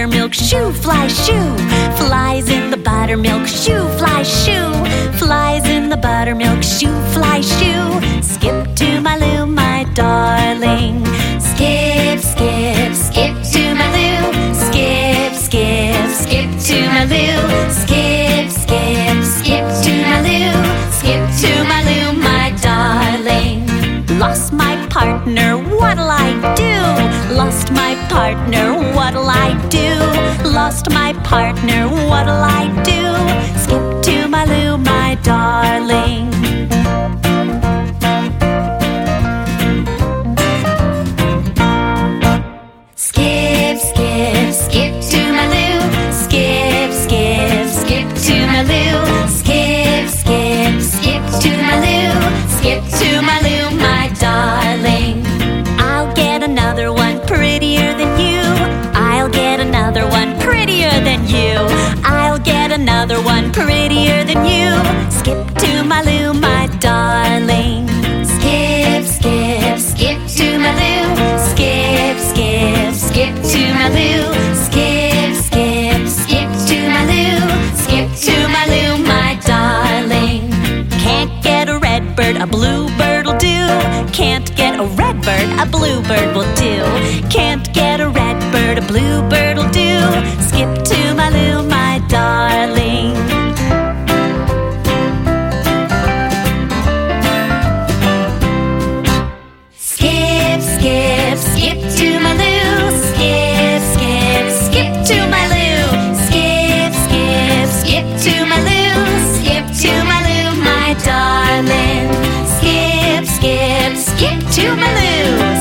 buttermilk, shoo, fly, shoo. Flies in the buttermilk, shoo, fly, shoo. Flies in the buttermilk, shoo, fly, shoo. Skip to my Lou, my darling. Skip, skip, skip to my Lou. Skip, skip, skip to my Lou. Skip, skip, skip to my Lou. Skip to my Lou, my darling. Lost my partner, partner, what'll I do? Lost my partner, what'll I do? Another one prettier than you. Skip to my Lou, my darling. Skip, skip, skip to my Lou. Skip, skip, skip to my Lou. Skip, skip, skip to my Lou. Skip to my Lou, my darling. Can't get a red bird, a blue bird'll do. Can't get a red bird, a blue bird will do. Can't get My darling. Skip, skip, skip to my Lou.